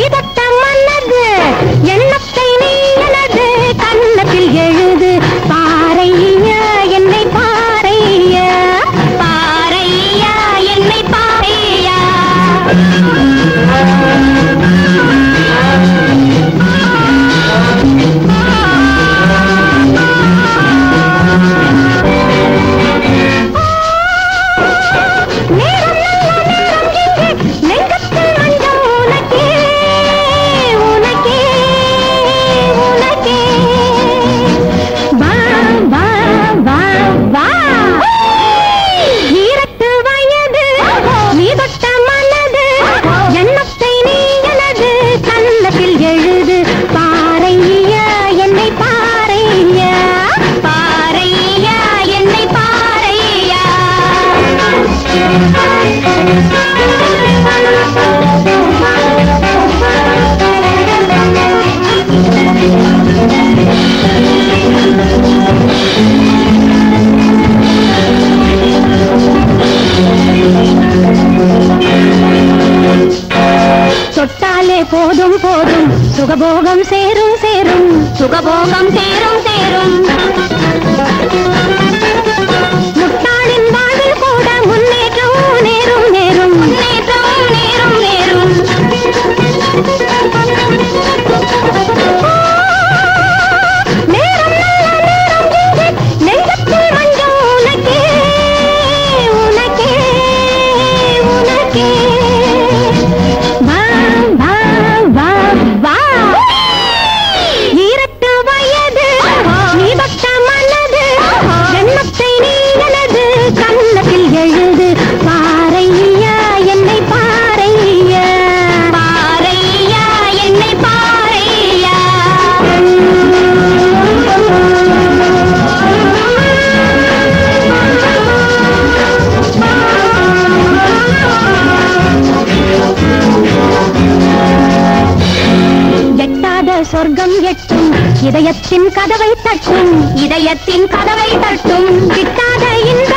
శ్రీదత్త சுகபோகம் சேரும் சேரும் சுகபோகம் சேரும் சொர்க்கம் எட்டும். இதயத்தின் கதவை தட்டும். இதயத்தின் கதவை தட்டும். கிட்டாத இந்த